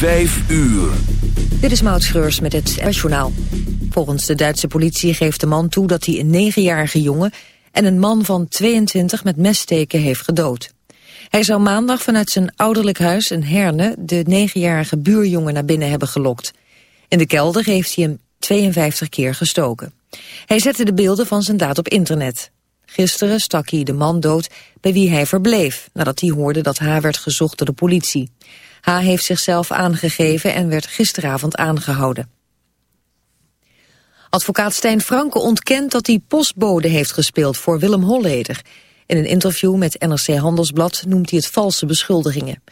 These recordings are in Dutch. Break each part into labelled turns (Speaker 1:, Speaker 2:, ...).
Speaker 1: Vijf uur.
Speaker 2: Dit is Maud Schreurs met het Journaal. Volgens de Duitse politie geeft de man toe dat hij een negenjarige jongen... en een man van 22 met messteken heeft gedood. Hij zou maandag vanuit zijn ouderlijk huis in Herne... de negenjarige buurjongen naar binnen hebben gelokt. In de kelder heeft hij hem 52 keer gestoken. Hij zette de beelden van zijn daad op internet. Gisteren stak hij de man dood bij wie hij verbleef... nadat hij hoorde dat H. werd gezocht door de politie. H. heeft zichzelf aangegeven en werd gisteravond aangehouden. Advocaat Stijn Franke ontkent dat hij postbode heeft gespeeld voor Willem Holleder. In een interview met NRC Handelsblad noemt hij het valse beschuldigingen.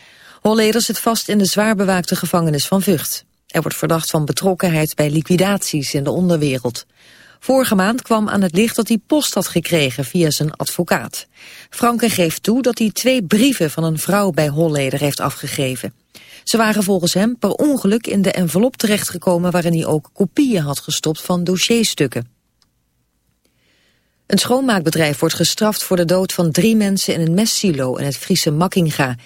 Speaker 2: Holleder zit vast in de zwaar bewaakte gevangenis van Vught. Er wordt verdacht van betrokkenheid bij liquidaties in de onderwereld. Vorige maand kwam aan het licht dat hij post had gekregen via zijn advocaat. Franke geeft toe dat hij twee brieven van een vrouw bij Holleder heeft afgegeven. Ze waren volgens hem per ongeluk in de envelop terechtgekomen waarin hij ook kopieën had gestopt van dossierstukken. Een schoonmaakbedrijf wordt gestraft voor de dood van drie mensen in een mestsilo in het Friese Makkinga.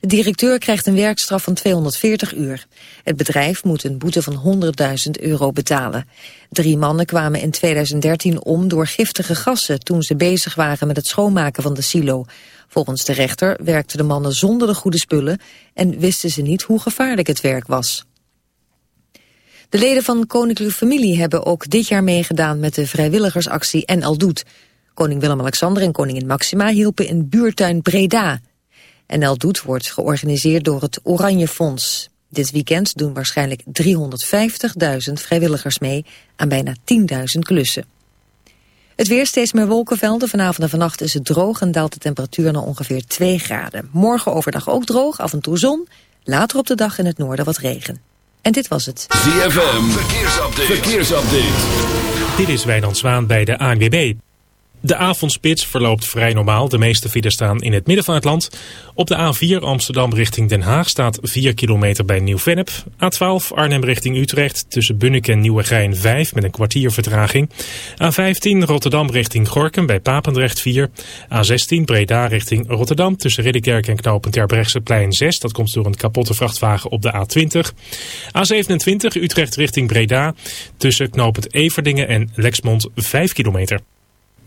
Speaker 2: De directeur krijgt een werkstraf van 240 uur. Het bedrijf moet een boete van 100.000 euro betalen. Drie mannen kwamen in 2013 om door giftige gassen... toen ze bezig waren met het schoonmaken van de silo. Volgens de rechter werkten de mannen zonder de goede spullen... en wisten ze niet hoe gevaarlijk het werk was. De leden van Koninklijke Familie hebben ook dit jaar meegedaan... met de vrijwilligersactie En Doet. Koning Willem-Alexander en koningin Maxima hielpen in buurtuin Breda... NL Doet wordt georganiseerd door het Oranje Fonds. Dit weekend doen waarschijnlijk 350.000 vrijwilligers mee aan bijna 10.000 klussen. Het weer steeds meer wolkenvelden. Vanavond en vannacht is het droog en daalt de temperatuur naar ongeveer 2 graden. Morgen overdag ook droog, af en toe zon. Later op de dag in het noorden wat regen. En dit was het.
Speaker 1: ZFM, verkeersupdate. verkeersupdate.
Speaker 3: Dit is Wijnand Zwaan bij de ANWB. De avondspits verloopt vrij normaal. De meeste files staan in het midden van het land. Op de A4 Amsterdam richting Den Haag staat 4 kilometer bij Nieuw-Vennep. A12 Arnhem richting Utrecht tussen Bunnik en Nieuwegein 5 met een kwartier vertraging. A15 Rotterdam richting Gorkum bij Papendrecht 4. A16 Breda richting Rotterdam tussen Ridderkerk en Knopen Terbrechtseplein 6. Dat komt door een kapotte vrachtwagen op de A20. A27 Utrecht richting Breda tussen Knopend Everdingen en Lexmond 5 kilometer.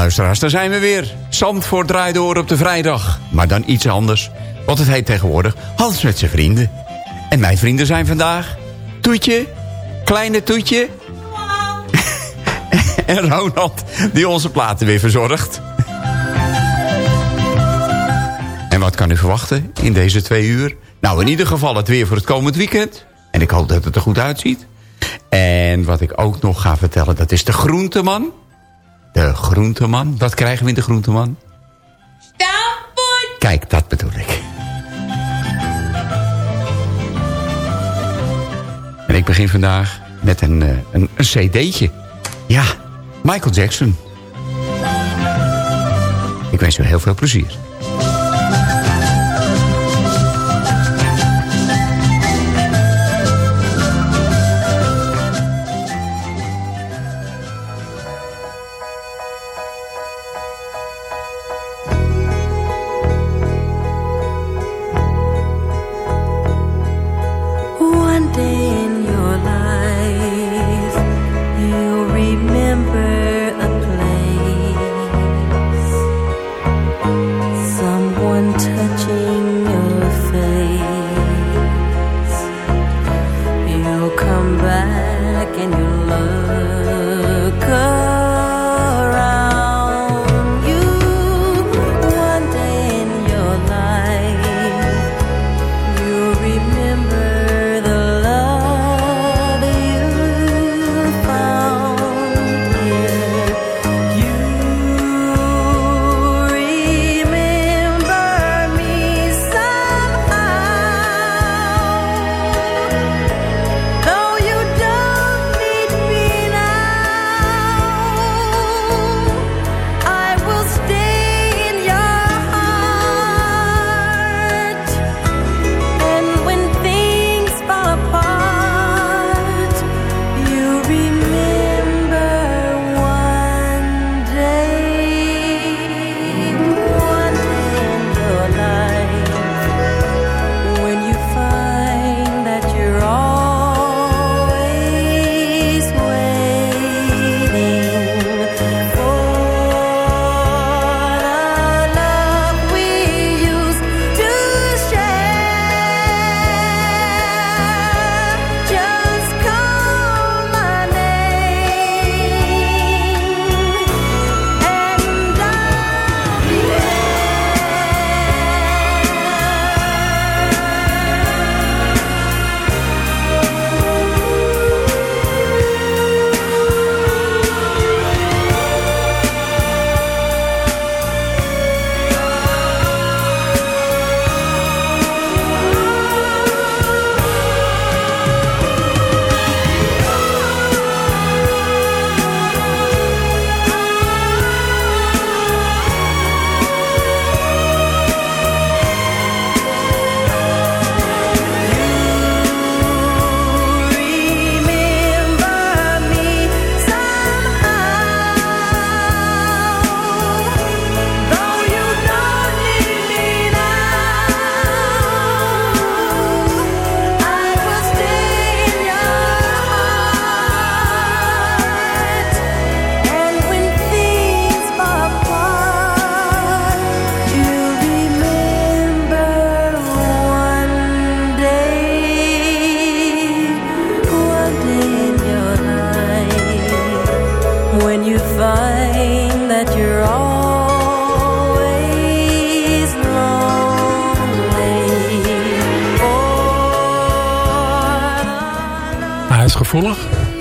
Speaker 4: Luisteraars, daar zijn we weer. Zandvoort draait door op de vrijdag. Maar dan iets anders. Want het heet tegenwoordig Hans met zijn vrienden. En mijn vrienden zijn vandaag... Toetje, kleine Toetje... en Ronald, die onze platen weer verzorgt. En
Speaker 5: wat kan u verwachten in deze twee uur? Nou, in ieder geval het weer voor het komend weekend. En ik hoop dat het er goed uitziet. En wat ik ook nog ga vertellen, dat is de groenteman. De groenteman. Wat krijgen we in de groenteman?
Speaker 6: Stamppot.
Speaker 5: Kijk, dat bedoel ik. En ik begin vandaag met een, eh, een, een cd'tje. Ja, Michael Jackson. Ik wens u heel veel plezier.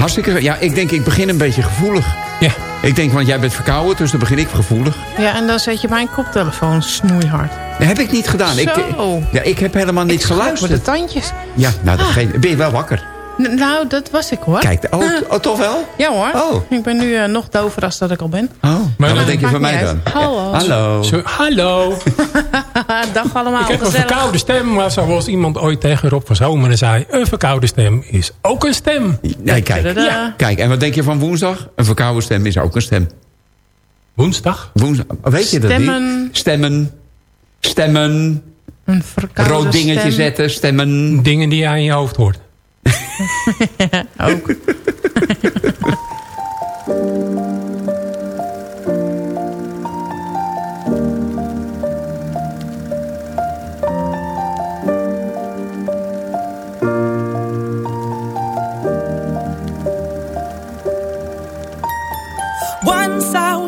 Speaker 5: Hartstikke... Ja, ik denk, ik begin een beetje gevoelig.
Speaker 7: Ja.
Speaker 5: Ik denk, want jij bent verkouden, dus dan begin ik gevoelig.
Speaker 8: Ja, en dan zet je mijn koptelefoon snoeihard.
Speaker 5: Dat heb ik niet gedaan. Ik, ja, ik heb helemaal niet
Speaker 8: Ik met de
Speaker 5: geluisterd.
Speaker 8: tandjes.
Speaker 5: Ja, nou, dat geen- ben je wel wakker?
Speaker 8: N- nou, dat was ik hoor.
Speaker 5: Kijk, oh,
Speaker 8: Ah.
Speaker 5: oh, toch wel?
Speaker 8: Ja hoor.
Speaker 5: Oh.
Speaker 8: Ik ben nu eh, nog dover als dat ik al ben.
Speaker 5: Oh, maar wat denk je van mij dan?
Speaker 8: Hallo.
Speaker 5: Hallo.
Speaker 7: Zo, hallo.
Speaker 8: Dag allemaal.
Speaker 7: ik heb een
Speaker 8: gezellig.
Speaker 7: verkoude stem. Maar zoals iemand ooit tegen Rob van Zomeren zei... een verkoude stem is ook een stem.
Speaker 5: Nee, kijk.
Speaker 7: Ja.
Speaker 5: Kijk, en wat denk je van woensdag? Een verkouden stem is ook een stem.
Speaker 7: Woensdag.
Speaker 5: Woensdag, weet je dat
Speaker 8: Stemmen.
Speaker 5: niet? Stemmen. Stemmen.
Speaker 8: Een verkoude
Speaker 5: Rood dingetje
Speaker 8: stem.
Speaker 5: zetten. Stemmen.
Speaker 7: Dingen die je aan je hoofd hoort.
Speaker 8: Ook.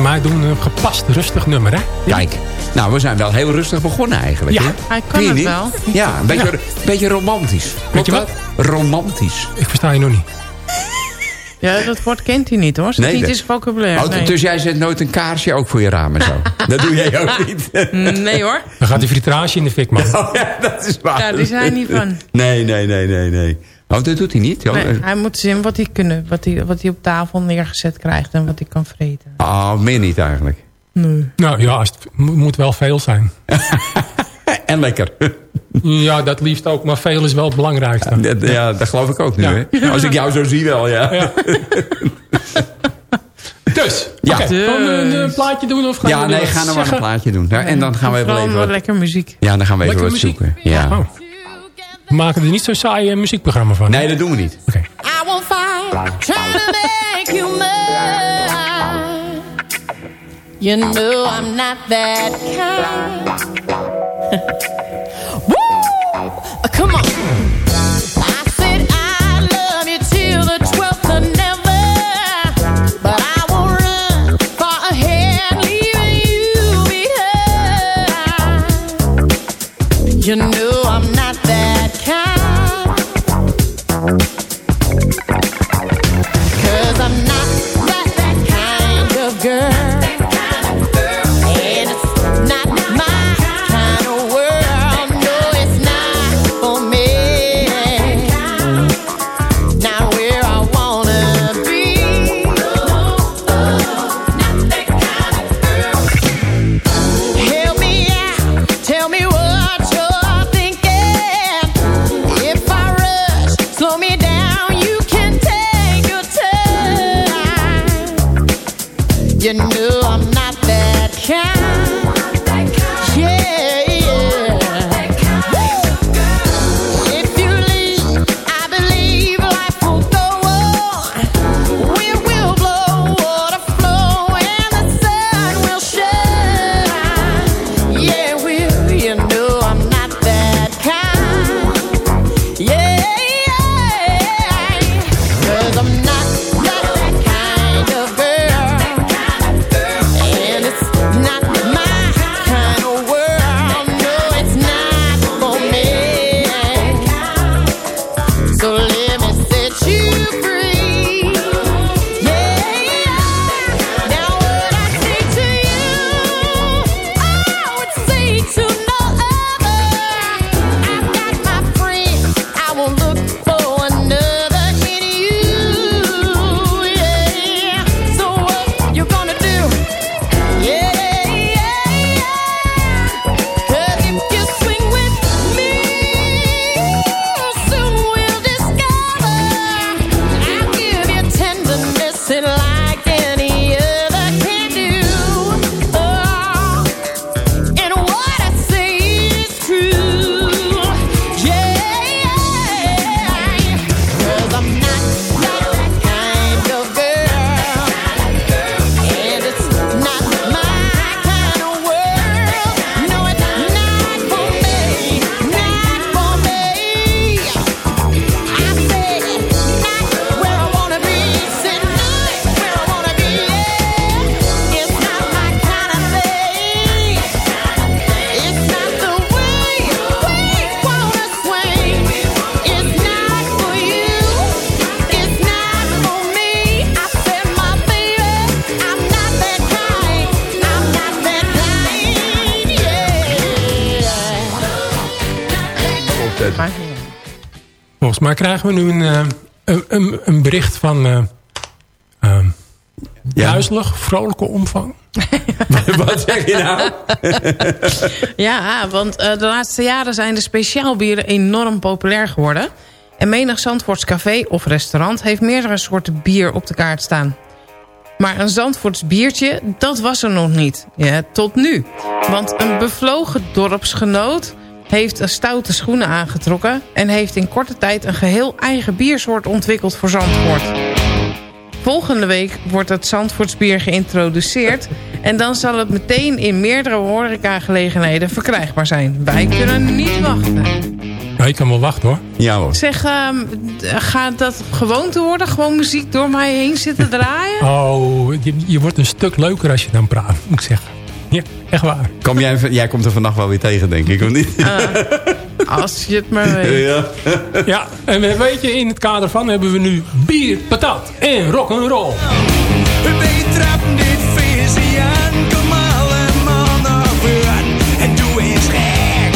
Speaker 7: Voor mij doen een gepast rustig nummer, hè?
Speaker 4: Kijk, nou, we zijn wel heel rustig begonnen eigenlijk.
Speaker 7: Ja.
Speaker 4: hè?
Speaker 8: Hij kan het
Speaker 4: niet?
Speaker 8: wel.
Speaker 4: Ja, een beetje,
Speaker 7: Ja.
Speaker 4: een beetje romantisch.
Speaker 7: Weet je
Speaker 4: dat? Romantisch.
Speaker 7: Ik versta je nog niet.
Speaker 8: Ja, dat woord kent hij niet hoor. Zit
Speaker 4: Nee,
Speaker 8: niet
Speaker 4: dat-
Speaker 8: in zijn vocabulaire.
Speaker 4: Oh,
Speaker 8: nee.
Speaker 4: Dus jij zet nooit een kaarsje ook voor je raam en zo? dat doe jij ook niet.
Speaker 8: nee hoor.
Speaker 7: Dan gaat die fritrage in de fik, man.
Speaker 4: Oh, ja, dat is waar.
Speaker 8: Daar is hij niet van.
Speaker 4: Nee, nee, nee, nee, nee. Oh, dat doet hij niet?
Speaker 8: Nee, hij moet zien wat hij, kunnen, wat, hij, wat hij op tafel neergezet krijgt en wat hij kan vreten.
Speaker 4: Oh, meer niet eigenlijk.
Speaker 8: Nee.
Speaker 7: Nou ja, het mo- moet wel veel zijn.
Speaker 4: En lekker.
Speaker 7: Ja, dat liefst ook, maar veel is wel het belangrijkste.
Speaker 4: Dat- Ja, dat geloof ik ook nu.
Speaker 7: Ja.
Speaker 4: Hè? Als ik jou zo zie wel, ja.
Speaker 7: Ja. Dus,
Speaker 4: Ja.
Speaker 7: oké, gaan we een, een plaatje doen of gaan
Speaker 4: Ja,
Speaker 7: we
Speaker 4: nee,
Speaker 7: wat
Speaker 4: ga nou maar
Speaker 7: zeggen?
Speaker 4: een plaatje doen. Ja, en dan gaan we even, even
Speaker 8: wat
Speaker 4: wat...
Speaker 8: lekker muziek.
Speaker 4: Ja, dan gaan we even
Speaker 7: Lekker
Speaker 4: wat
Speaker 7: muziek?
Speaker 4: zoeken. Ja.
Speaker 7: Oh. We maken er niet zo'n saai eh, muziekprogramma van.
Speaker 4: Nee, dat doen we niet.
Speaker 7: Oké.
Speaker 6: I will fight trying to make you mine. You know I'm not that kind. Woo! Uh, Come on. I said I love you till the twelfth of never, but I won't run far ahead, leaving you behind. You know
Speaker 7: Volgens mij krijgen we nu een, eh, een, een, een bericht van eh ehm, duizelig, vrolijke omvang.
Speaker 4: Wat zeg je nou?
Speaker 8: Ja, want eh, de laatste jaren zijn de speciaalbieren enorm populair geworden. En menig Zandvoorts café of restaurant heeft meerdere soorten bier op de kaart staan. Maar een Zandvoorts biertje, dat was er nog niet. Ja, tot nu. Want een bevlogen dorpsgenoot heeft stoute schoenen aangetrokken... en heeft in korte tijd een geheel eigen biersoort ontwikkeld voor Zandvoort. Volgende week wordt het Zandvoortsbier geïntroduceerd... en dan zal het meteen in meerdere horecagelegenheden verkrijgbaar zijn. Wij kunnen niet wachten.
Speaker 7: Ja, ik kan wel wachten hoor.
Speaker 4: Ja hoor.
Speaker 8: Zeg, ehm, gaat dat gewoonte worden? Gewoon muziek door mij heen zitten draaien?
Speaker 7: Oh, je, je wordt een stuk leuker als je dan praat, moet ik zeggen. Ja, echt waar.
Speaker 4: Kom jij, jij komt er vannacht wel weer tegen, denk ik, of niet?
Speaker 8: Als je het maar weet.
Speaker 4: ja.
Speaker 7: Ja, en weet je, in het kader van hebben we nu bier, patat en rock'n'roll.
Speaker 9: Wij trappen dit visie aan, kom allemaal naar voren en doe eens gek.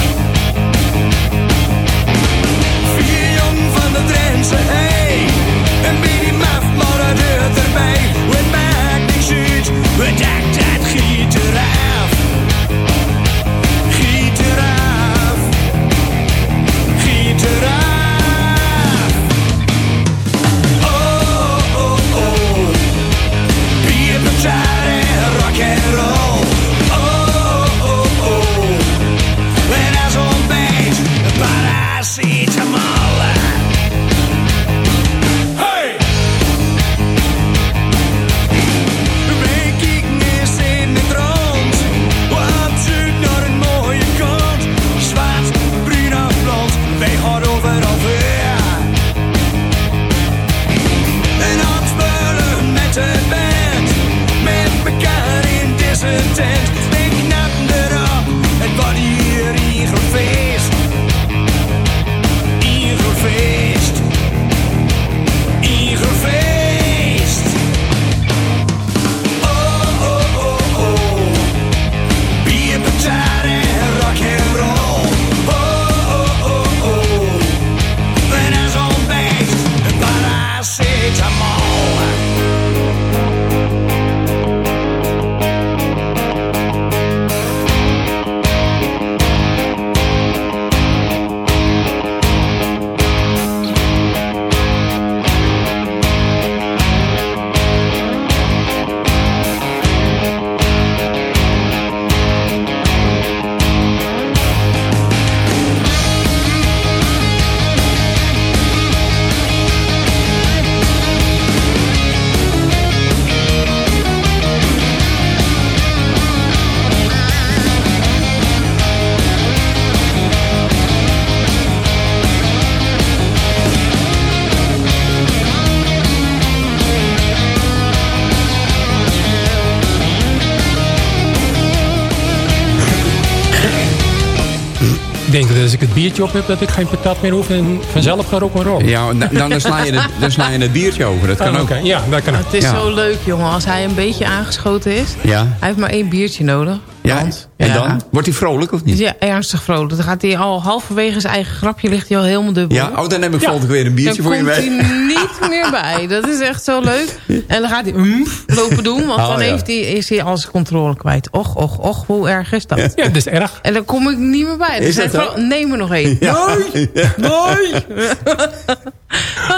Speaker 9: Vier jong van de Drentse, hey, een beetje maf, maar dat hoort erbij. Het maakt niks uit,
Speaker 7: biertje op heb, dat ik geen patat meer hoef en vanzelf ga rock'n'roll.
Speaker 4: Ja, dan, dan, sla je het, dan sla je het biertje over. Dat kan
Speaker 7: Oh,
Speaker 4: ook.
Speaker 7: Ja, dat kan ook.
Speaker 8: Het is
Speaker 4: Ja.
Speaker 8: zo leuk, jongen. Als hij een beetje aangeschoten is.
Speaker 4: Ja.
Speaker 8: Hij heeft maar één biertje nodig.
Speaker 4: Ja,
Speaker 8: Want,
Speaker 4: en
Speaker 8: ja.
Speaker 4: dan? Wordt hij vrolijk of niet?
Speaker 8: Ja, ernstig vrolijk. Dan gaat hij al halverwege zijn eigen grapje ligt hij al helemaal dubbel.
Speaker 4: Ja, oh, dan heb ik
Speaker 7: Ja.
Speaker 4: volgende keer weer een biertje
Speaker 8: dan
Speaker 4: voor je
Speaker 8: komt
Speaker 4: mee.
Speaker 8: hij niet meer bij. Dat is echt zo leuk. En dan gaat hij umf lopen doen. Want
Speaker 4: Oh,
Speaker 8: dan
Speaker 4: ja.
Speaker 8: heeft hij, is hij al zijn controle kwijt. Och, och, och. Hoe erg is dat?
Speaker 7: Ja, dat is erg.
Speaker 8: En dan kom ik niet meer bij. Dan
Speaker 4: Is dat
Speaker 8: van, neem er nog één.
Speaker 4: Ja.
Speaker 8: Nee, nee.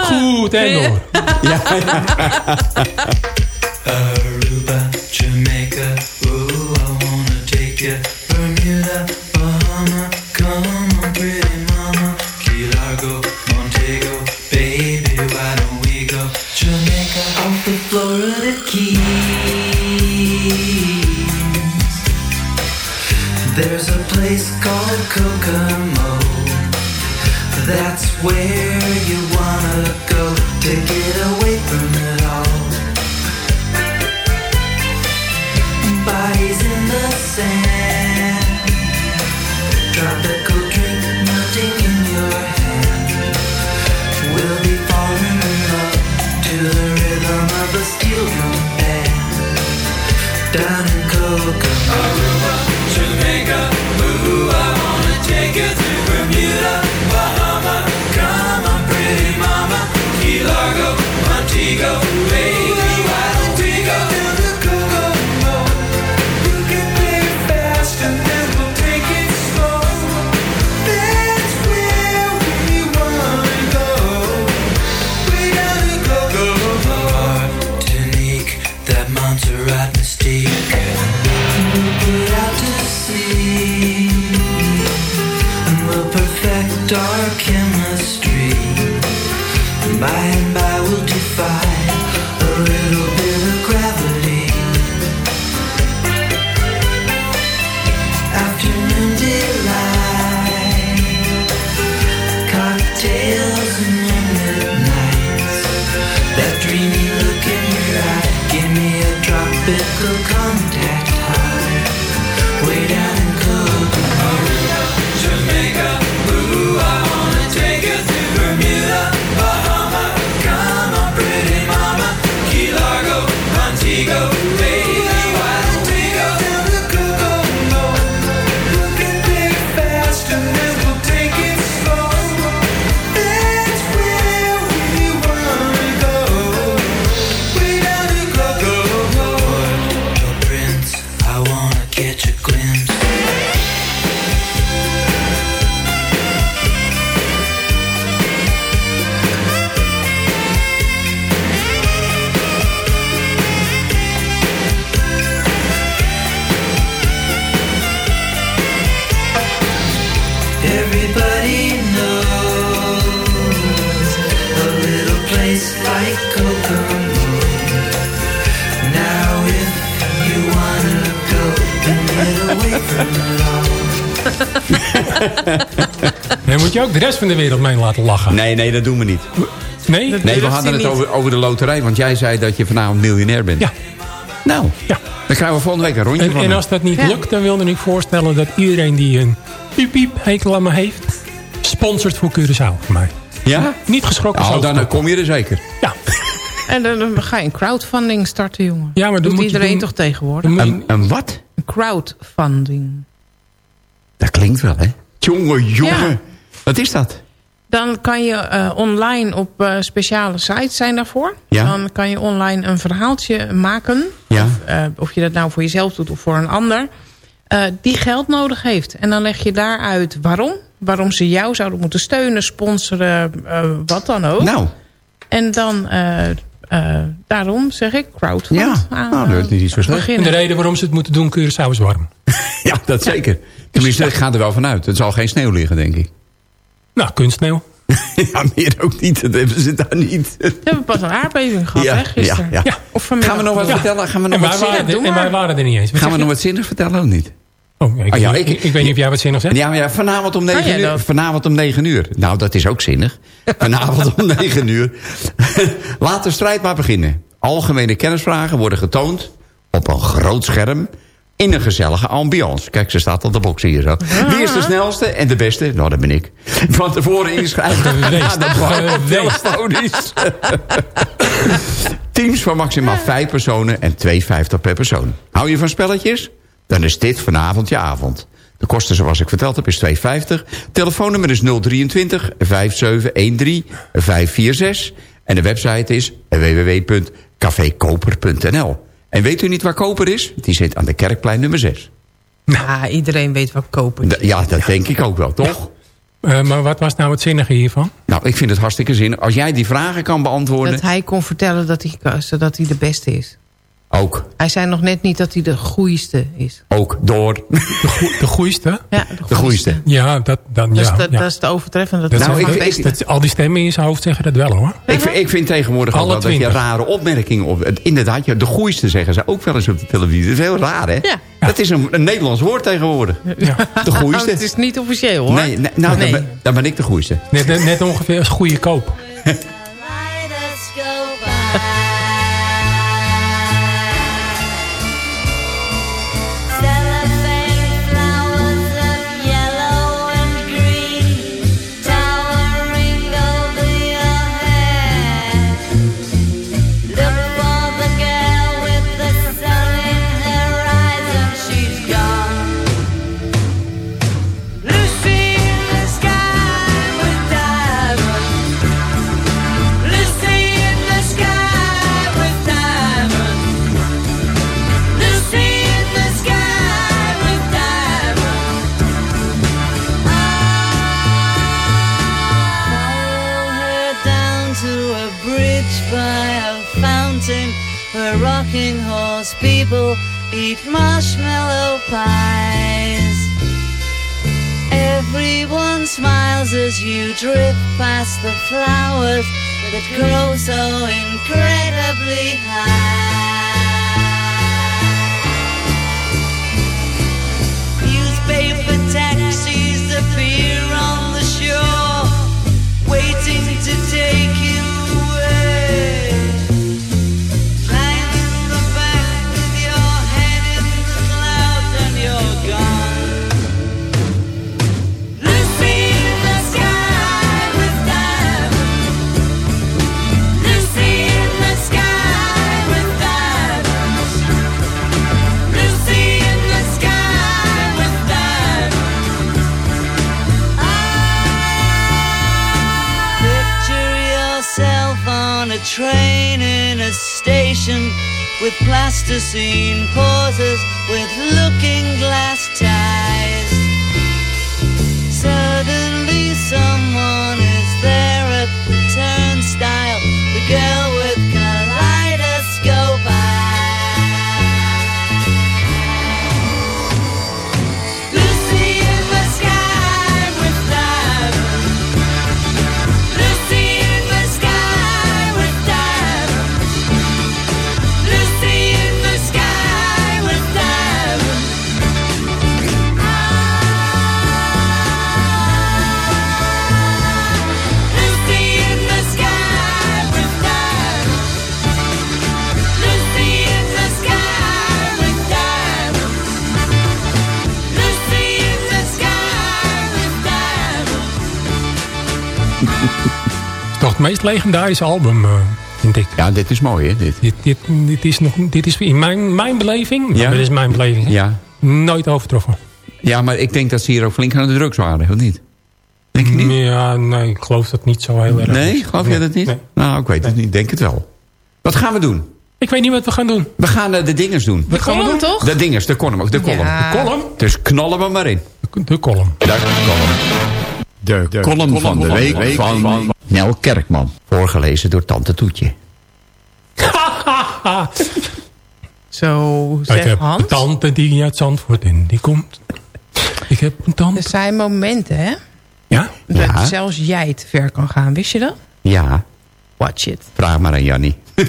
Speaker 7: Goed, en door.
Speaker 9: Aruba,
Speaker 7: de rest van de wereld mee laten lachen.
Speaker 4: Nee, nee, dat doen we niet.
Speaker 7: Nee?
Speaker 4: Nee, we hadden het over, over de loterij. Want jij zei dat je vanavond miljonair bent.
Speaker 7: Ja.
Speaker 4: Nou,
Speaker 7: Ja.
Speaker 4: dan krijgen we volgende week een rondje
Speaker 7: En,
Speaker 4: van
Speaker 7: en
Speaker 4: hem.
Speaker 7: als dat niet lukt, dan wilde ik voorstellen dat iedereen die een piep piep hekel aan me heeft, sponsort voor Curaçao voor mij.
Speaker 4: Ja?
Speaker 7: Niet geschrokken.
Speaker 4: Nou,
Speaker 7: zo.
Speaker 4: dan kom je er zeker.
Speaker 7: Ja.
Speaker 8: En dan, dan ga je een crowdfunding starten, jongen.
Speaker 7: Ja, maar dan
Speaker 8: Doet
Speaker 7: moet
Speaker 8: iedereen
Speaker 7: doen-
Speaker 8: toch tegenwoordig?
Speaker 7: Dan je-
Speaker 4: Een, een wat?
Speaker 8: Een crowdfunding.
Speaker 4: Dat klinkt wel, hè? Jongen, jongen.
Speaker 8: Ja.
Speaker 4: Wat is dat?
Speaker 8: Dan kan je eh, online op eh, speciale sites zijn daarvoor.
Speaker 4: Ja.
Speaker 8: Dan kan je online een verhaaltje maken.
Speaker 4: Ja.
Speaker 8: Of, eh, of je dat nou voor jezelf doet of voor een ander. eh, die geld nodig heeft. En dan leg je daaruit waarom. Waarom ze jou zouden moeten steunen, sponsoren, eh, wat dan ook.
Speaker 4: Nou,
Speaker 8: En dan, eh, eh, daarom zeg ik crowdfund.
Speaker 4: Ja,
Speaker 8: aan,
Speaker 4: nou, dat is niet zo slecht.
Speaker 7: En de reden waarom ze het moeten doen, Curaçao is warm.
Speaker 4: ja, dat zeker. Tenminste, ik ga er wel vanuit. Het zal geen sneeuw liggen, denk ik.
Speaker 7: Nou, kunstsneeuw.
Speaker 4: ja, meer ook niet. Dat hebben ze daar niet.
Speaker 8: We hebben pas een aardbeving gehad,
Speaker 4: Ja,
Speaker 8: hè, gisteren.
Speaker 4: ja, ja.
Speaker 8: Of vanmiddag.
Speaker 4: Gaan we nog wat
Speaker 7: Ja.
Speaker 4: vertellen? Gaan we nog
Speaker 7: En
Speaker 4: wat
Speaker 7: wij,
Speaker 4: zinnig,
Speaker 7: waren, er, en wij waren er niet eens. Wat
Speaker 4: gaan we nog wat zinnig vertellen of niet?
Speaker 7: Oh, ik,
Speaker 4: Ah, ja,
Speaker 7: ik,
Speaker 4: ik-
Speaker 7: ik, weet niet of jij wat zinnigs zegt.
Speaker 4: Ja, maar ja, vanavond om 9
Speaker 8: jij
Speaker 4: uur.
Speaker 8: dat?
Speaker 4: Vanavond om 9 uur. Nou, dat is ook zinnig. Vanavond om 9 uur. Laat de strijd maar beginnen. Algemene kennisvragen worden getoond op een groot scherm in een gezellige ambiance. Kijk, ze staat op de box hier zo. Wie is de snelste en de beste? Nou, dat ben ik. Van tevoren.
Speaker 7: Geweest.
Speaker 4: Ja, telefonisch. Teams van maximaal 5 personen en 2,50 per persoon. Hou je van spelletjes? Dan is dit vanavond je avond. De kosten zoals ik verteld heb is 2,50. Telefoonnummer is 023 5713 546. En de website is www.cafekoper.nl. En weet u niet waar Koper is? Die zit aan de Kerkplein nummer 6.
Speaker 8: Ja, iedereen weet wat kopen.
Speaker 4: D- Ja, dat denk ik ook wel, toch?
Speaker 7: Eh, maar wat was nou het zinnige hiervan?
Speaker 4: Nou, ik vind het hartstikke zin. Als jij die vragen kan beantwoorden,
Speaker 8: Dat hij kon vertellen dat hij, zodat hij de beste is.
Speaker 4: Ook,
Speaker 8: Hij zei nog net niet dat hij de goeiste is.
Speaker 4: ook door.
Speaker 7: De, goe- de goeiste?
Speaker 8: Ja,
Speaker 4: De goeiste.
Speaker 7: Ja, dat, dan,
Speaker 8: Dat,
Speaker 7: ja,
Speaker 8: is, dat,
Speaker 7: ja.
Speaker 8: dat is te overtreffen. Dat
Speaker 4: Nou, ik-
Speaker 7: Dat, al die stemmen in zijn hoofd zeggen dat wel hoor.
Speaker 4: Ik, vind- ik vind tegenwoordig ook
Speaker 7: Alle
Speaker 4: wel dat je
Speaker 7: 20.
Speaker 4: rare opmerkingen op... Inderdaad, ja, de goeiste zeggen ze ook wel eens op de televisie. Dat is heel raar, hè?
Speaker 8: Ja.
Speaker 4: Dat is een, een Nederlands woord tegenwoordig.
Speaker 7: Ja.
Speaker 4: De goeiste.
Speaker 8: het is niet officieel hoor.
Speaker 4: Nee, nee, nou,
Speaker 8: Nee.
Speaker 4: Dan, ben, dan ben ik de goeiste.
Speaker 7: Net, net, net ongeveer als goede koop.
Speaker 6: eat marshmallow pies. Everyone smiles as you drift past the flowers that grow so incredibly high. Newspaper taxis appear on the shore, waiting to take you a train in a station with plasticine pauses with looking glass ties.
Speaker 7: Het meest legendarische album, eh, vind ik.
Speaker 4: Ja, dit is mooi, hè? Dit.
Speaker 7: Dit, dit, dit is, nog, dit is in mijn, mijn beleving,
Speaker 4: Ja.
Speaker 7: dit is mijn beleving, hè,
Speaker 4: Ja.
Speaker 7: nooit overtroffen.
Speaker 4: ja, maar ik denk dat ze hier ook flink aan de drugs waren, of niet? Denk je niet?
Speaker 7: Ja, nee, ik geloof dat niet zo heel erg.
Speaker 4: Nee, geloof jij dat niet?
Speaker 7: Nee.
Speaker 4: Nou, ik weet het niet. Ik denk het wel. Wat gaan we doen?
Speaker 7: Ik weet niet wat we gaan doen.
Speaker 4: We gaan eh, de dingers doen.
Speaker 7: Wat gaan we doen?
Speaker 8: toch?
Speaker 4: De dingers, de column. De column.
Speaker 8: Ja.
Speaker 7: De column?
Speaker 4: Dus knallen we maar in.
Speaker 7: De, de column.
Speaker 4: De column. De, column van de week van Nel Kerkman. Voorgelezen door Tante Toetje.
Speaker 8: Zo,
Speaker 7: ik
Speaker 8: zeg
Speaker 7: heb
Speaker 8: Hans.
Speaker 7: een tante die uit Zandvoort in, die komt. Ik heb een tante.
Speaker 8: Er zijn momenten, hè?
Speaker 7: Ja?
Speaker 8: Dat
Speaker 4: Ja.
Speaker 8: zelfs jij te ver kan gaan. Wist je dat?
Speaker 4: Ja,
Speaker 8: Watch it.
Speaker 4: vraag maar aan Jannie.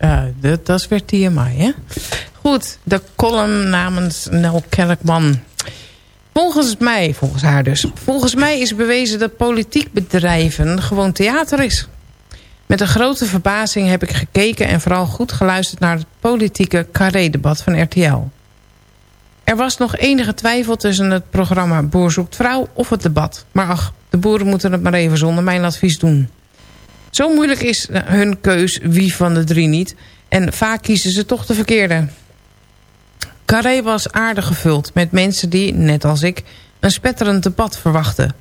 Speaker 8: Ja, dat, dat is weer TMI, hè? Goed, de column namens Nel Kelkman. Volgens mij, volgens haar dus... volgens mij is bewezen dat politiek bedrijven gewoon theater is. Met een grote verbazing heb ik gekeken... en vooral goed geluisterd naar het politieke carré-debat van RTL. Er was nog enige twijfel tussen het programma Boer zoekt vrouw of het debat. Maar ach, de boeren moeten het maar even zonder mijn advies doen. Zo moeilijk is hun keus wie van de drie niet. En vaak kiezen ze toch de verkeerde. Carré was aardig gevuld met mensen die, net als ik, een spetterend debat verwachten.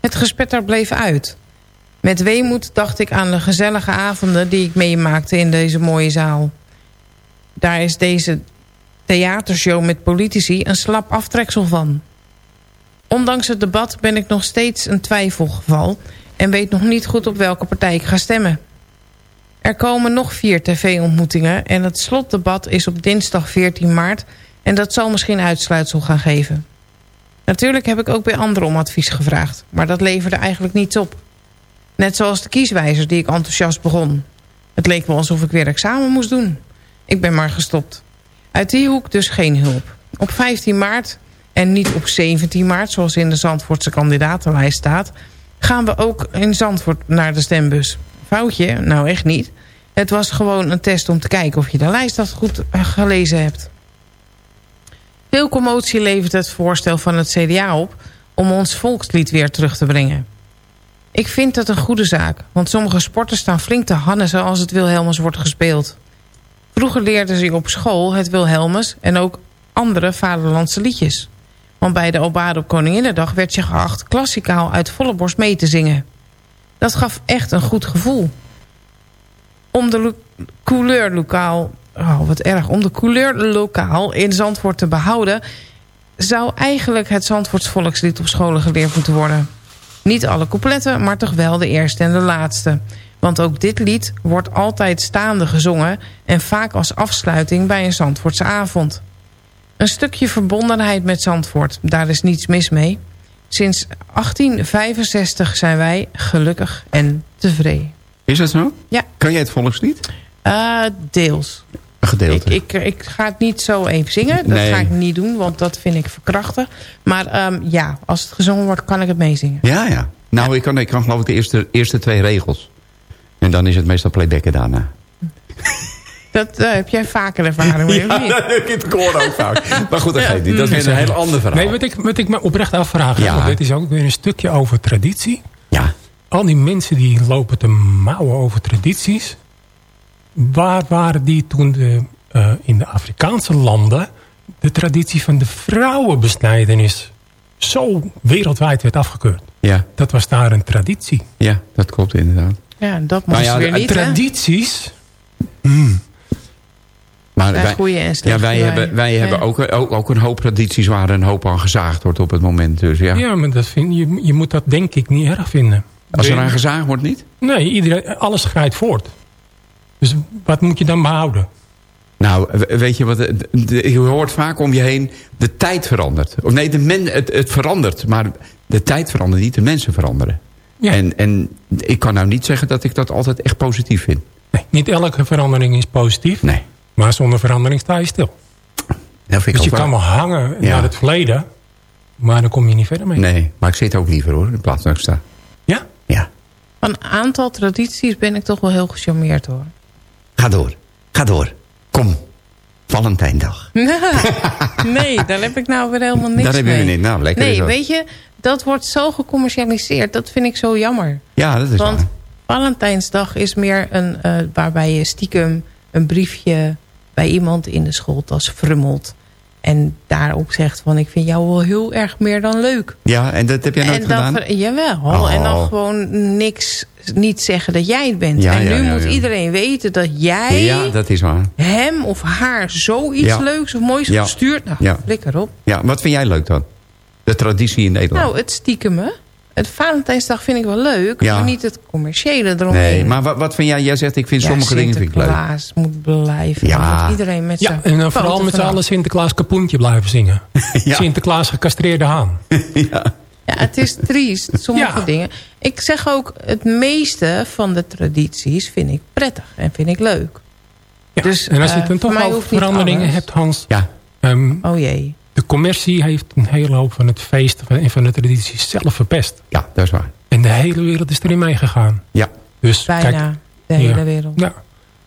Speaker 8: Het gespetter bleef uit. Met weemoed dacht ik aan de gezellige avonden die ik meemaakte in deze mooie zaal. Daar is deze theatershow met politici een slap aftreksel van. Ondanks het debat ben ik nog steeds een twijfelgeval... en weet nog niet goed op welke partij ik ga stemmen. Er komen nog vier tv-ontmoetingen... en het slotdebat is op dinsdag 14 maart... en dat zal misschien uitsluitsel gaan geven. Natuurlijk heb ik ook bij anderen om advies gevraagd... maar dat leverde eigenlijk niets op. Net zoals de kieswijzer die ik enthousiast begon. Het leek wel alsof ik weer examen moest doen. Ik ben maar gestopt. Uit die hoek dus geen hulp. Op 15 maart en niet op 17 maart... zoals in de Zandvoortse kandidatenlijst staat... gaan we ook in Zandvoort naar de stembus. Foutje? Nou echt niet. Het was gewoon een test om te kijken of je de lijst dat goed eh, gelezen hebt. Veel commotie levert het voorstel van het CDA op... om ons volkslied weer terug te brengen. Ik vind dat een goede zaak, want sommige sporters staan flink te hannessen als het Wilhelmus wordt gespeeld. Vroeger leerden ze op school het Wilhelmus en ook andere vaderlandse liedjes. Want bij de Obade op Koninginnedag werd je geacht klassikaal uit volle borst mee te zingen. Dat gaf echt een goed gevoel. Om de lo- couleur lokaal, oh wat erg, om de couleur lokaal in Zandvoort te behouden... zou eigenlijk het Zandvoorts volkslied op scholen geleerd moeten worden. Niet alle coupletten, maar toch wel de eerste en de laatste. Want ook dit lied wordt altijd staande gezongen... en vaak als afsluiting bij een Zandvoortse avond. Een stukje verbondenheid met Zandvoort, daar is niets mis mee. Sinds 1865 zijn wij gelukkig en tevreden.
Speaker 4: Is dat zo?
Speaker 8: Ja.
Speaker 4: Kan jij het volkslied?
Speaker 8: Eh, deels.
Speaker 4: Een gedeelte.
Speaker 8: Ik, ik, ik ga het niet zo even zingen. Dat
Speaker 4: Nee.
Speaker 8: ga ik niet doen, want dat vind ik verkrachten. Maar ehm, ja, als het gezongen wordt, kan ik het meezingen.
Speaker 4: Ja, ja. Nou, Ik, kan, ik kan geloof ik de eerste, eerste twee regels. En dan is het meestal playbacken daarna.
Speaker 8: Dat eh, heb jij vaker ervaren mee, of niet?
Speaker 4: ik het koor ook vaak. Maar goed, dat geeft niet. Dat is een heel ander verhaal.
Speaker 7: Nee, wat ik, wat ik me oprecht afvraag,
Speaker 4: Ja.
Speaker 7: want dit is ook weer een stukje over traditie.
Speaker 4: Ja.
Speaker 7: Al die mensen die lopen te mouwen over tradities. Waar waren die toen de, eh, in de Afrikaanse landen de traditie van de vrouwenbesnijdenis zo wereldwijd werd afgekeurd?
Speaker 4: Ja,
Speaker 7: Dat was daar een traditie.
Speaker 4: ja, dat klopt inderdaad.
Speaker 8: Ja, dat
Speaker 4: Nou
Speaker 8: moest
Speaker 4: ja,
Speaker 8: weer niet, hè?
Speaker 7: Tradities,
Speaker 4: Maar
Speaker 8: Ja,
Speaker 4: wij,
Speaker 8: goeie en slechte
Speaker 4: ja, wij,
Speaker 8: wijn.
Speaker 4: hebben, wij
Speaker 8: Ja.
Speaker 4: hebben ook, ook, ook een hoop tradities waar een hoop aan gezaagd wordt op het moment. Dus ja.
Speaker 7: ja, maar dat vind, je, je moet dat denk ik niet erg vinden.
Speaker 4: Als er aan gezaagd wordt, niet?
Speaker 7: Nee, iedereen, alles grijpt voort. Dus wat moet je dan behouden?
Speaker 4: Nou, we- weet je wat, je hoort vaak om je heen, de tijd verandert. Of nee, de men, het, het verandert, maar de tijd verandert niet, de mensen veranderen.
Speaker 7: Ja.
Speaker 4: En, en ik kan nou niet zeggen dat ik dat altijd echt positief vind.
Speaker 7: Nee, niet elke verandering is positief.
Speaker 4: Nee,
Speaker 7: Maar zonder verandering sta je stil.
Speaker 4: dat vind ik
Speaker 7: Dus je kan
Speaker 4: wel.
Speaker 7: hangen
Speaker 4: Ja.
Speaker 7: naar het verleden. Maar dan kom je niet verder mee.
Speaker 4: Nee, maar ik zit ook liever hoor, in plaats van ik sta.
Speaker 7: Ja?
Speaker 4: Ja,
Speaker 8: Van een aantal tradities ben ik toch wel heel gecharmeerd, hoor.
Speaker 4: ga door, ga door. Kom, Valentijndag.
Speaker 8: nee, daar heb ik nou weer helemaal niks
Speaker 4: Daar heb je
Speaker 8: mee.
Speaker 4: niet. Nou, lekker
Speaker 8: Nee, weet je, dat wordt zo gecommercialiseerd. Dat vind ik zo jammer.
Speaker 4: Ja, dat is
Speaker 8: Want
Speaker 4: waar.
Speaker 8: Valentijnsdag is meer een... eh, waarbij je stiekem een briefje bij iemand in de schooltas frummelt. En daarop zegt van... ik vind jou wel heel erg meer dan leuk.
Speaker 4: Ja, en dat heb jij nooit
Speaker 8: en dan,
Speaker 4: gedaan?
Speaker 8: Jawel.
Speaker 4: Oh.
Speaker 8: En dan gewoon niks... Niet zeggen dat jij het bent.
Speaker 4: Ja,
Speaker 8: en
Speaker 4: ja,
Speaker 8: nu
Speaker 4: ja,
Speaker 8: moet iedereen weten dat jij...
Speaker 4: Ja, dat is waar.
Speaker 8: hem of haar zoiets leuks of moois gestuurd. Nou,
Speaker 4: Ja.
Speaker 8: flikker op.
Speaker 4: Ja, wat vind jij leuk dan? De traditie in Nederland?
Speaker 8: Nou, het stiekemen. Het Valentijnsdag vind ik wel leuk.
Speaker 4: Ja.
Speaker 8: Maar niet het commerciële eromheen.
Speaker 4: nee, maar wat, wat vind jij? Jij zegt, ik vind
Speaker 8: Ja,
Speaker 4: sommige dingen vind ik leuk.
Speaker 8: Sinterklaas moet blijven.
Speaker 4: Ja.
Speaker 8: Moet iedereen met
Speaker 7: Ja, en dan vooral met z'n allen Sinterklaas kapoentje blijven zingen.
Speaker 4: Ja.
Speaker 7: Sinterklaas gecastreerde haan.
Speaker 4: ja.
Speaker 8: Ja, het is triest, sommige
Speaker 7: Ja.
Speaker 8: dingen. Ik zeg ook, het meeste van de tradities vind ik prettig en vind ik leuk.
Speaker 7: Ja.
Speaker 8: Dus,
Speaker 7: en als je
Speaker 8: eh,
Speaker 7: het dan toch
Speaker 8: niet
Speaker 7: veranderingen hebt, Hans.
Speaker 4: ja.
Speaker 7: ehm,
Speaker 8: Oh jee.
Speaker 7: De commercie heeft een hele hoop van het feest en van de tradities zelf verpest.
Speaker 4: Ja, dat is waar.
Speaker 7: En de hele wereld is erin meegegaan.
Speaker 4: Ja.
Speaker 7: Dus
Speaker 8: Bijna
Speaker 7: kijk,
Speaker 8: de hele
Speaker 7: ja.
Speaker 8: wereld.
Speaker 7: Ja.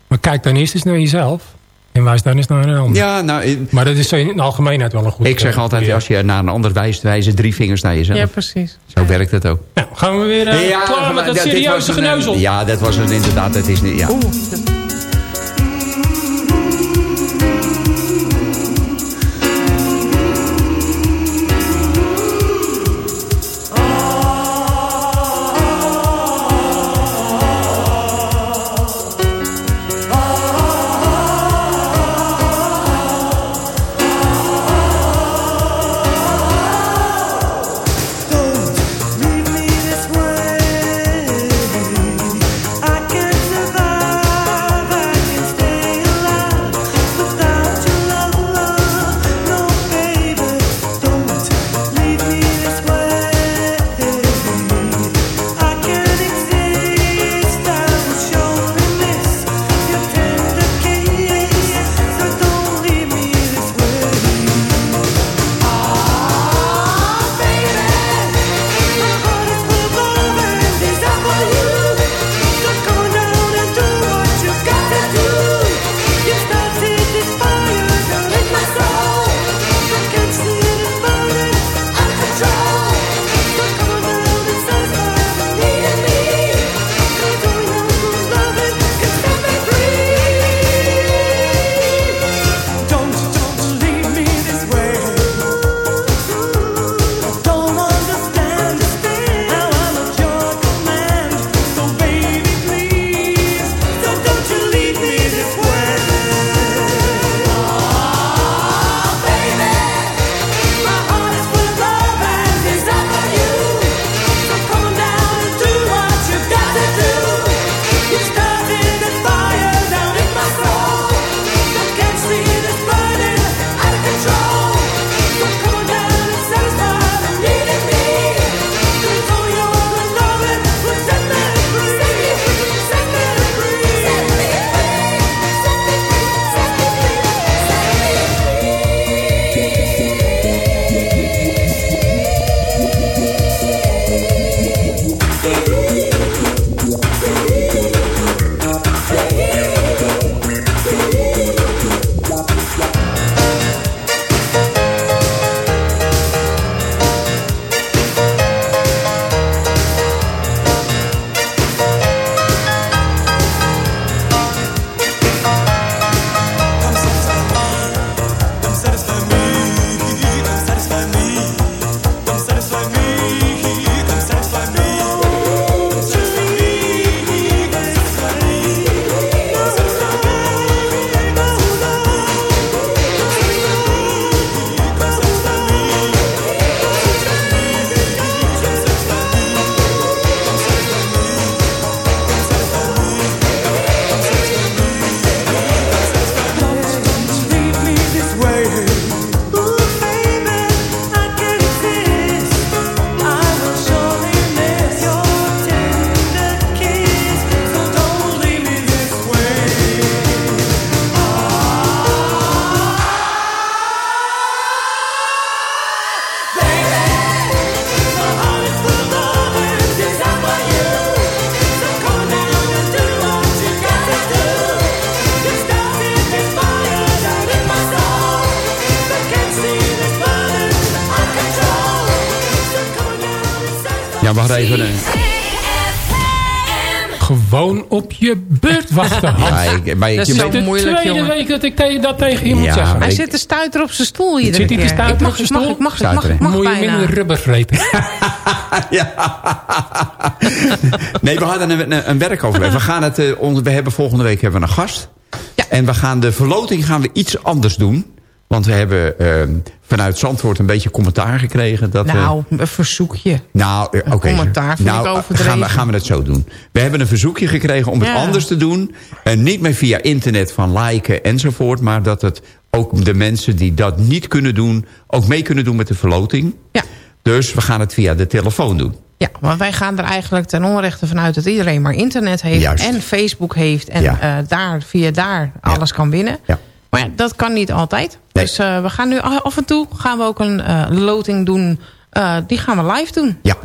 Speaker 7: Maar kijk dan eerst eens naar jezelf. En wijs dan eens naar een ander.
Speaker 4: Ja, nou,
Speaker 7: Maar dat is in de algemeenheid wel een goed
Speaker 4: ik zeg altijd, als je naar een ander wijst, wijzen drie vingers naar jezelf.
Speaker 8: Ja, precies.
Speaker 4: Zo werkt het ook.
Speaker 7: Nou, gaan we weer eh, klaar met
Speaker 4: maar
Speaker 7: dat serieuze
Speaker 4: eh,
Speaker 7: geneuzel.
Speaker 4: Ja, dat was het inderdaad. Het is niet, ja.
Speaker 8: Oeh,
Speaker 4: maar
Speaker 8: Dat is zo
Speaker 7: de
Speaker 8: moeilijk,
Speaker 7: tweede
Speaker 8: jongen.
Speaker 7: week dat ik te- dat tegen je moet
Speaker 4: Ja,
Speaker 7: zeggen.
Speaker 8: Hij
Speaker 4: ik-
Speaker 8: zit te stuiteren op zijn stoel iedere
Speaker 7: Zit hij te
Speaker 8: keer.
Speaker 7: stuiteren
Speaker 8: Ik mag,
Speaker 7: op zijn stoel?
Speaker 8: Ik mag, ik mag, ik mag,
Speaker 7: Moet je minder rubber vreten.
Speaker 4: Nee, we hadden een, een, een werkoverleg. We, gaan het, eh, on- we hebben volgende week hebben we een gast.
Speaker 8: Ja.
Speaker 4: En we gaan de verloting gaan we iets anders doen. Want we hebben eh, vanuit Zandvoort een beetje commentaar gekregen. Dat, eh,
Speaker 8: Nou, een verzoekje.
Speaker 4: nou, eh, oké.
Speaker 8: commentaar vind
Speaker 4: nou,
Speaker 8: ik
Speaker 4: eh,
Speaker 8: overdreven.
Speaker 4: Gaan we, gaan we het zo doen. We hebben een verzoekje gekregen om het anders te doen. En niet meer via internet van liken enzovoort. Maar dat het ook de mensen die dat niet kunnen doen... ook mee kunnen doen met de verloting.
Speaker 8: Ja.
Speaker 4: Dus we gaan het via de telefoon doen.
Speaker 8: Ja, want wij gaan er eigenlijk ten onrechte vanuit dat iedereen maar internet heeft
Speaker 4: Juist.
Speaker 8: en Facebook heeft en
Speaker 4: Ja.
Speaker 8: daar via daar alles kan winnen.
Speaker 4: Ja.
Speaker 8: Maar ja, dat kan niet altijd.
Speaker 4: Nee.
Speaker 8: Dus eh, we gaan nu af en toe gaan we ook een eh, loting doen. Eh, die gaan we live doen.
Speaker 4: Ja.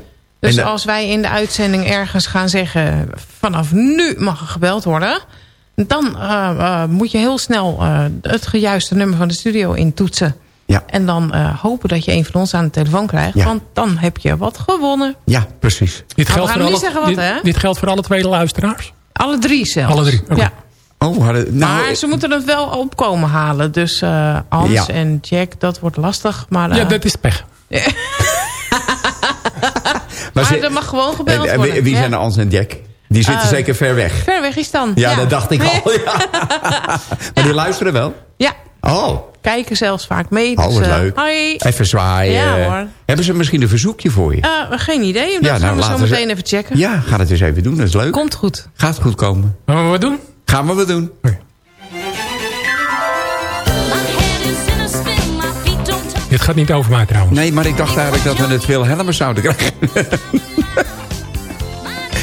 Speaker 8: Dus als wij in de uitzending ergens gaan zeggen... vanaf nu mag er gebeld worden... dan moet je heel snel eh, het gejuiste nummer van de studio intoetsen.
Speaker 4: Ja.
Speaker 8: En dan eh, hopen dat je een van ons aan de telefoon krijgt.
Speaker 4: Ja.
Speaker 8: Want dan heb je wat gewonnen.
Speaker 4: Ja, precies.
Speaker 7: Dit
Speaker 8: we
Speaker 7: geldt,
Speaker 8: gaan
Speaker 7: voor alle,
Speaker 8: zeggen wat,
Speaker 7: dit,
Speaker 8: hè?
Speaker 7: dit geldt voor alle twee luisteraars?
Speaker 8: Alle drie zelfs.
Speaker 7: Alle drie, oké.
Speaker 8: Ja.
Speaker 4: Oh, hadden, nou,
Speaker 8: maar ze moeten het wel opkomen halen. Dus eh Hans
Speaker 4: Ja.
Speaker 8: en Jack, dat wordt lastig. Maar, eh,
Speaker 7: Ja, dat is pech.
Speaker 8: maar
Speaker 4: ze-
Speaker 8: er mag gewoon gebeld
Speaker 4: en- en
Speaker 8: worden.
Speaker 4: wie, zijn de Ans en Jack? Die zitten
Speaker 8: Eh,
Speaker 4: zeker ver weg.
Speaker 8: Ver weg is dan.
Speaker 4: Ja, dat dacht ik al. Ja. maar die luisteren wel?
Speaker 8: Ja,
Speaker 4: Oh,
Speaker 8: kijken zelfs vaak mee.
Speaker 4: oh
Speaker 8: Dus,
Speaker 4: wat
Speaker 8: eh,
Speaker 4: leuk.
Speaker 8: Hoi.
Speaker 4: Even zwaaien.
Speaker 8: Ja, hoor.
Speaker 4: Hebben ze misschien een verzoekje voor je?
Speaker 8: Eh, geen idee. Dat
Speaker 4: Ja,
Speaker 8: gaan
Speaker 4: nou,
Speaker 8: we zo
Speaker 4: ze-
Speaker 8: meteen even checken.
Speaker 4: Ja, ga het eens even doen. Dat is leuk.
Speaker 8: Komt goed.
Speaker 4: Gaat goed komen.
Speaker 7: Gaan we wat doen?
Speaker 4: Gaan we wat doen.
Speaker 7: Dit gaat niet over mij trouwens.
Speaker 4: Nee, maar ik dacht eigenlijk dat we het Wilhelmus zouden krijgen.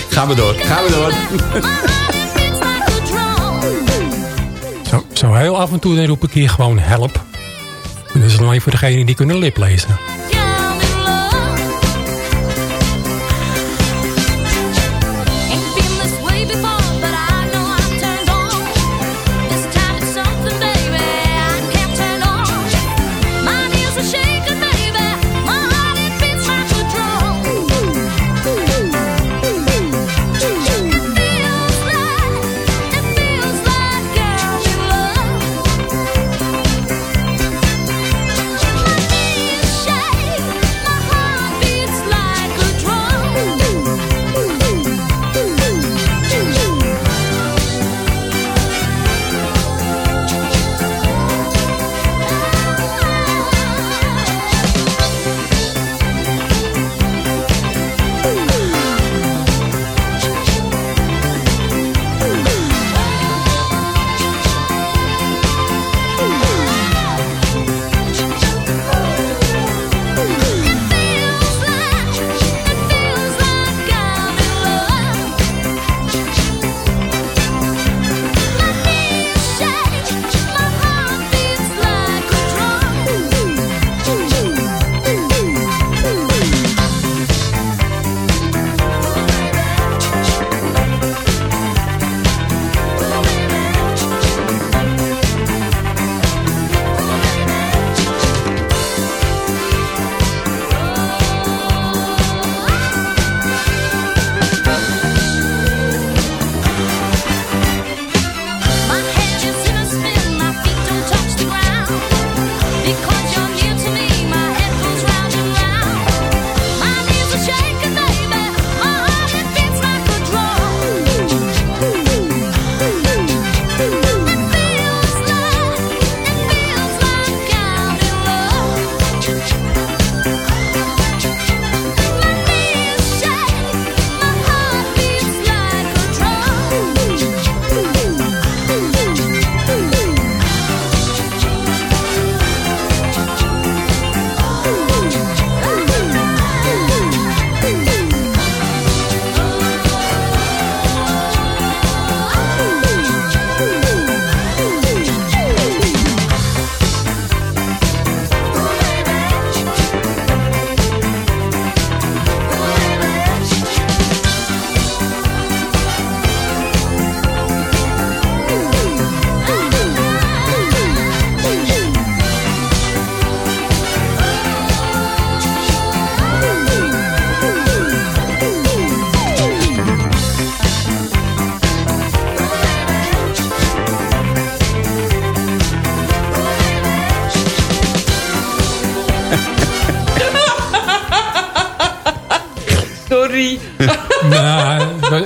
Speaker 4: Gaan we door. Gaan we door.
Speaker 7: Zo, zo heel af en toe dan roep ik hier gewoon help. En dat is alleen voor degenen die kunnen lip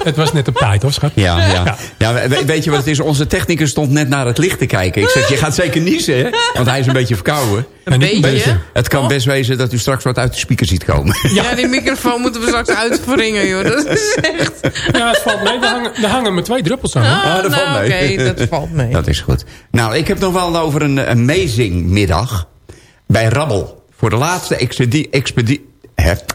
Speaker 7: het was net op tijd, hoor, schat.
Speaker 4: Ja, ja. ja we- weet je wat het is? Onze technicus stond net naar het licht te kijken. Ik zeg, je gaat zeker niezen, hè? Want hij is een beetje verkouden.
Speaker 8: Een beetje.
Speaker 4: Het kan best wezen dat u straks wat uit de speaker ziet komen.
Speaker 8: Ja. die microfoon moeten we straks uitwringen, joh. Dat is echt...
Speaker 7: Ja, het valt mee. Er hangen, er hangen maar twee druppels aan.
Speaker 8: Ah,
Speaker 4: dat valt
Speaker 8: nou,
Speaker 4: mee.
Speaker 8: oké, dat valt mee.
Speaker 4: Dat is goed. Nou, ik heb nog wel over een amazing middag bij Rabbel. Voor de laatste expedie... expedie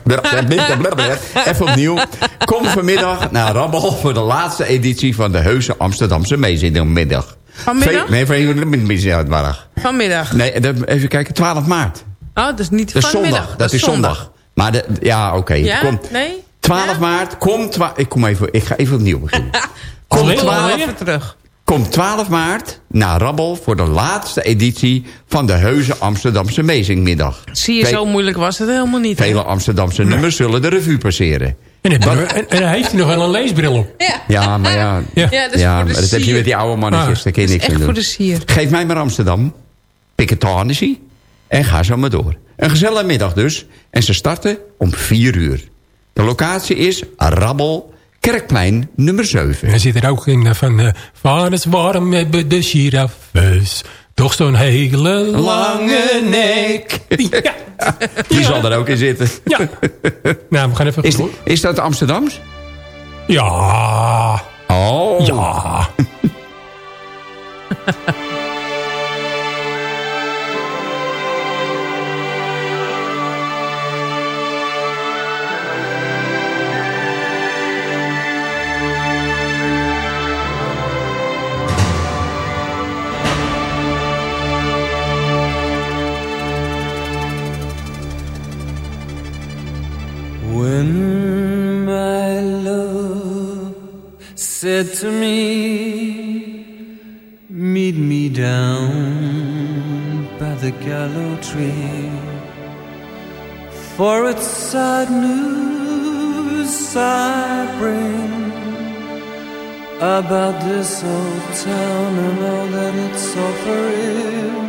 Speaker 4: Even opnieuw. Kom vanmiddag naar Rabbel voor de laatste editie van de Heuse Amsterdamse Meezingmiddag.
Speaker 8: Vanmiddag?
Speaker 4: Nee, vanmiddag.
Speaker 8: Vanmiddag.
Speaker 4: Nee, even kijken, 12 maart.
Speaker 8: Oh, dat is niet
Speaker 4: Dat is
Speaker 8: vanmiddag.
Speaker 4: zondag. Dat is zondag. Maar de, ja, oké.
Speaker 8: Ja?
Speaker 4: Kom,
Speaker 8: Nee?
Speaker 4: 12 maart, kom... Ik kom even, ik ga even opnieuw beginnen. Kom
Speaker 7: Alweer?
Speaker 4: 12,
Speaker 8: Even terug.
Speaker 4: Kom 12 maart naar Rabbel voor de laatste editie van de Heuse Amsterdamse Mezingmiddag.
Speaker 8: Zie je,
Speaker 4: Ve-
Speaker 8: zo moeilijk was het helemaal niet.
Speaker 4: Vele Amsterdamse nummers zullen de revue passeren.
Speaker 7: En, dan heeft hij nog wel een leesbril op.
Speaker 8: Ja.
Speaker 4: Ja, maar ja,
Speaker 7: Ja.
Speaker 8: Ja, dat
Speaker 4: ja maar heb je met die oude mannetjes,
Speaker 7: Ah.
Speaker 4: daar kun je
Speaker 8: Dat is
Speaker 4: niks
Speaker 8: echt
Speaker 4: aan
Speaker 8: voor de sier.
Speaker 4: Geef mij maar Amsterdam, pik het Tennessee en ga zo maar door. Een gezellige middag dus. En ze starten om 4 uur. De locatie is Rabbel, Kerkplein nummer 7.
Speaker 7: En hij zit er ook in van... eh vaders, waarom hebben de giraffes toch zo'n hele lange nek? Ja.
Speaker 4: Die zal er ook in zitten.
Speaker 7: ja. Nou, we gaan even...
Speaker 4: Is, is dat Amsterdams?
Speaker 7: Ja.
Speaker 4: Oh.
Speaker 7: Ja.
Speaker 9: said to me, Meet me down by the gallows tree, for it's sad news I bring about this old town and all that it's offering.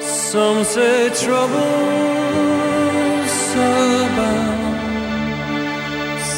Speaker 9: Some say trouble's abound.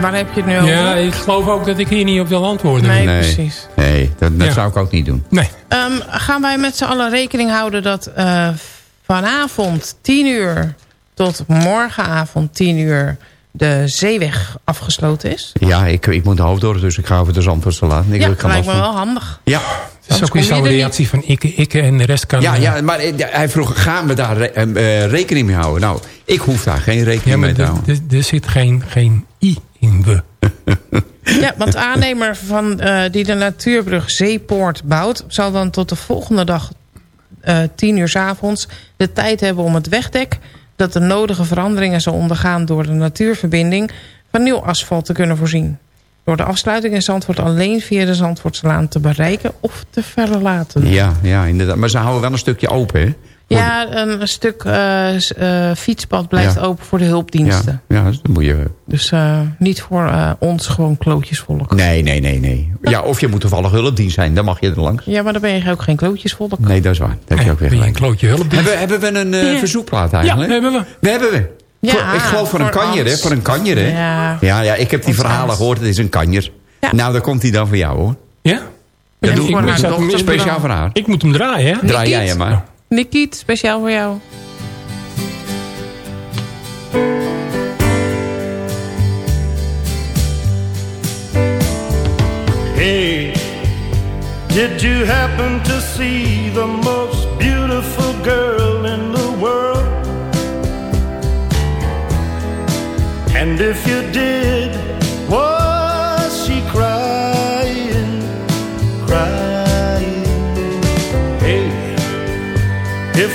Speaker 8: Waar heb je het nu over?
Speaker 7: Ja, ik geloof ook dat ik hier niet op wil antwoorden.
Speaker 8: Nee, precies.
Speaker 4: Nee, dat, dat
Speaker 7: Ja.
Speaker 4: zou ik ook niet doen.
Speaker 7: Nee.
Speaker 8: Ehm, gaan wij met z'n allen rekening houden dat eh, vanavond 10 uur tot morgenavond 10 uur de zeeweg afgesloten is?
Speaker 4: Ja, ik, ik moet de hoofddorp, dus ik ga over de Zandvoortse laten. Ik,
Speaker 8: ja,
Speaker 4: ik kan
Speaker 8: lijkt me wel handig.
Speaker 4: Ja.
Speaker 7: Het is ook weer zo'n reactie van ikke, ikke en de rest kan...
Speaker 4: Ja,
Speaker 7: eh,
Speaker 4: ja, maar eh, hij vroeg, gaan we daar re- eh, eh, rekening mee houden? Nou, ik hoef daar geen rekening
Speaker 7: ja, maar
Speaker 4: mee te houden.
Speaker 7: er- er zit geen, geen i
Speaker 8: Ja, want de aannemer van, eh, die de natuurbrug Zeepoort bouwt... zal dan tot de volgende dag eh 10 uur 's avonds de tijd hebben om het wegdek... dat de nodige veranderingen zal ondergaan door de natuurverbinding... van nieuw asfalt te kunnen voorzien. Door de afsluiting in Zandvoort alleen via de Zandvoortslaan te bereiken of te verlaten.
Speaker 4: Ja, ja, inderdaad. Maar ze houden wel een stukje open, hè?
Speaker 8: Ja, een, een stuk eh, eh, fietspad blijft
Speaker 4: Ja.
Speaker 8: open voor de hulpdiensten.
Speaker 4: Ja, ja dus dan moet je...
Speaker 8: Dus eh, niet voor ons gewoon klootjesvolk.
Speaker 4: Nee, nee, nee, nee. Ja, of je moet toevallig hulpdienst zijn, dan mag je er langs.
Speaker 8: Ja, maar dan ben je ook geen klootjesvolk.
Speaker 4: Nee, dat is waar. Daar heb je ook weer
Speaker 7: Ben je een
Speaker 4: gelijk.
Speaker 7: klootje hulp?
Speaker 4: Hebben, hebben we een
Speaker 8: Ja.
Speaker 4: verzoekplaat
Speaker 7: Ja,
Speaker 4: eigenlijk?
Speaker 7: hebben we.
Speaker 4: We hebben we.
Speaker 8: Ja,
Speaker 4: Voor- ik geloof voor een kanjer, hè? Voor een kanjer, hè?
Speaker 8: Ja.
Speaker 4: ja, ja, ik heb die verhalen gehoord. Het is een kanjer.
Speaker 8: Ja.
Speaker 4: Nou, dan komt hij dan voor jou, hoor.
Speaker 7: Ja?
Speaker 4: Ja, doe
Speaker 8: voor
Speaker 4: ik Speciaal voor haar.
Speaker 7: Ik moet hem draaien, hè?
Speaker 4: Draai jij hem maar.
Speaker 8: Nikiet, speciaal voor jou.
Speaker 10: Hey, did you happen to see the most beautiful girl in the world? And if you did, was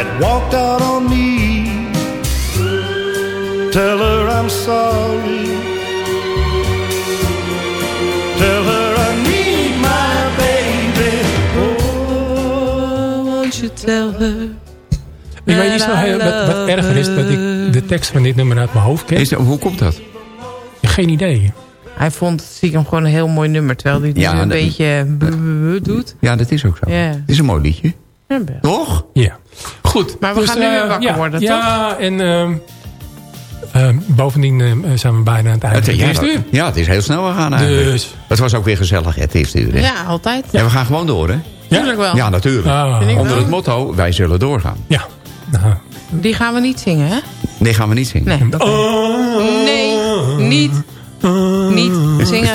Speaker 10: that walked out on me, tell her I'm sorry. Tell her I need my baby. Oh, won't you tell her?
Speaker 7: Ik weet niet zo heel, wat, wat erger is dat ik de tekst van dit nummer uit mijn hoofd ken.
Speaker 4: Is, hoe komt dat?
Speaker 7: Geen idee.
Speaker 8: Hij vond het stiekem gewoon een heel mooi nummer. Terwijl hij het
Speaker 4: Ja,
Speaker 8: een
Speaker 4: dat-
Speaker 8: beetje bu- doet.
Speaker 4: Ja, dat is ook zo.
Speaker 8: Ja.
Speaker 4: Het is een mooi liedje.
Speaker 8: Ja.
Speaker 4: Toch?
Speaker 7: Ja. Goed.
Speaker 8: Maar we gaan nu
Speaker 7: eh,
Speaker 8: weer wakker
Speaker 7: ja,
Speaker 8: worden,
Speaker 7: Ja, en ehm, ehm, bovendien ehm, zijn we bijna aan het einde
Speaker 4: Het,
Speaker 7: van het
Speaker 4: ja,
Speaker 7: eerste uur.
Speaker 4: ja, het is heel snel gegaan eigenlijk.
Speaker 7: Dus.
Speaker 4: Het was ook weer gezellig, het eerste uur. Hè?
Speaker 8: Ja, altijd.
Speaker 4: En we gaan gewoon door, hè?
Speaker 8: Tuurlijk wel.
Speaker 4: Ja, natuurlijk.
Speaker 7: Ah,
Speaker 4: Onder
Speaker 8: wel.
Speaker 4: het motto, wij zullen doorgaan.
Speaker 7: ja. Nou,
Speaker 8: Die gaan we niet zingen, hè?
Speaker 4: Nee, gaan we niet zingen.
Speaker 8: Nee. Nee, niet. Niet zingen.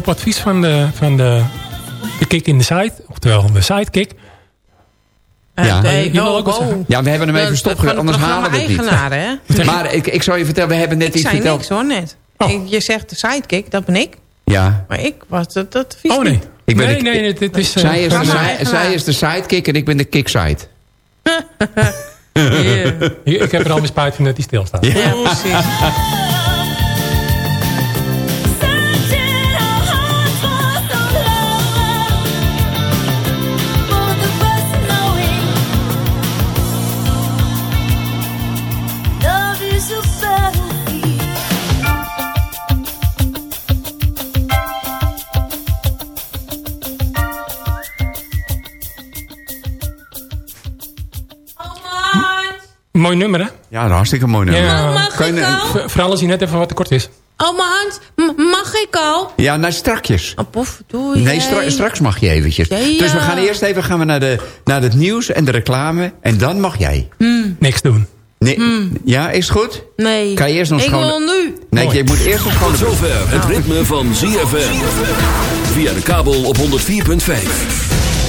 Speaker 7: Op advies van de, van de, de kick in de site, oftewel de sidekick.
Speaker 4: Ja.
Speaker 8: nee, oh,
Speaker 7: ook
Speaker 8: oh.
Speaker 4: Ja, we hebben hem even stopgezet, anders halen we het niet.
Speaker 8: hè?
Speaker 4: Maar ik, ik zal je vertellen, we hebben net
Speaker 8: Ik
Speaker 4: iets
Speaker 8: zei
Speaker 4: verteld.
Speaker 8: niks hoor, net.
Speaker 7: Oh.
Speaker 8: Ik- je zegt de sidekick, dat ben ik.
Speaker 4: Ja,
Speaker 8: Maar ik was dat, dat vies
Speaker 7: Oh nee.
Speaker 8: niet.
Speaker 4: Ik ben
Speaker 7: nee,
Speaker 4: de-
Speaker 7: nee, nee, dit is... eh,
Speaker 4: zij is, de, zij, zij is de sidekick en ik ben de kickside.
Speaker 8: Yeah.
Speaker 7: ik heb er al mijn spijt van dat hij stilstaat.
Speaker 8: Ja, precies.
Speaker 7: Mooi nummer, hè?
Speaker 4: Ja, een hartstikke mooi nummer.
Speaker 7: Ja.
Speaker 8: Mag
Speaker 4: Kan
Speaker 8: ik
Speaker 4: je-
Speaker 7: Vooral als hij net even wat tekort is.
Speaker 8: Oh, mijn hand. Mag ik al?
Speaker 4: Ja, nou strakjes.
Speaker 8: Oh, poef, doei.
Speaker 4: Nee, stra- straks mag je eventjes.
Speaker 8: Ja, ja.
Speaker 4: Dus we gaan eerst even gaan we naar, de, naar het nieuws en de reclame. En dan mag jij.
Speaker 7: Niks doen.
Speaker 4: Nee, Ja, is het goed?
Speaker 8: Nee.
Speaker 4: Kan je eerst nog
Speaker 8: ik
Speaker 4: schoon-
Speaker 8: wil nu.
Speaker 4: Nee,
Speaker 7: Mooi.
Speaker 4: je moet eerst nog gewoon...
Speaker 1: Tot zover het ritme van ZFM. Via de kabel op 104.5.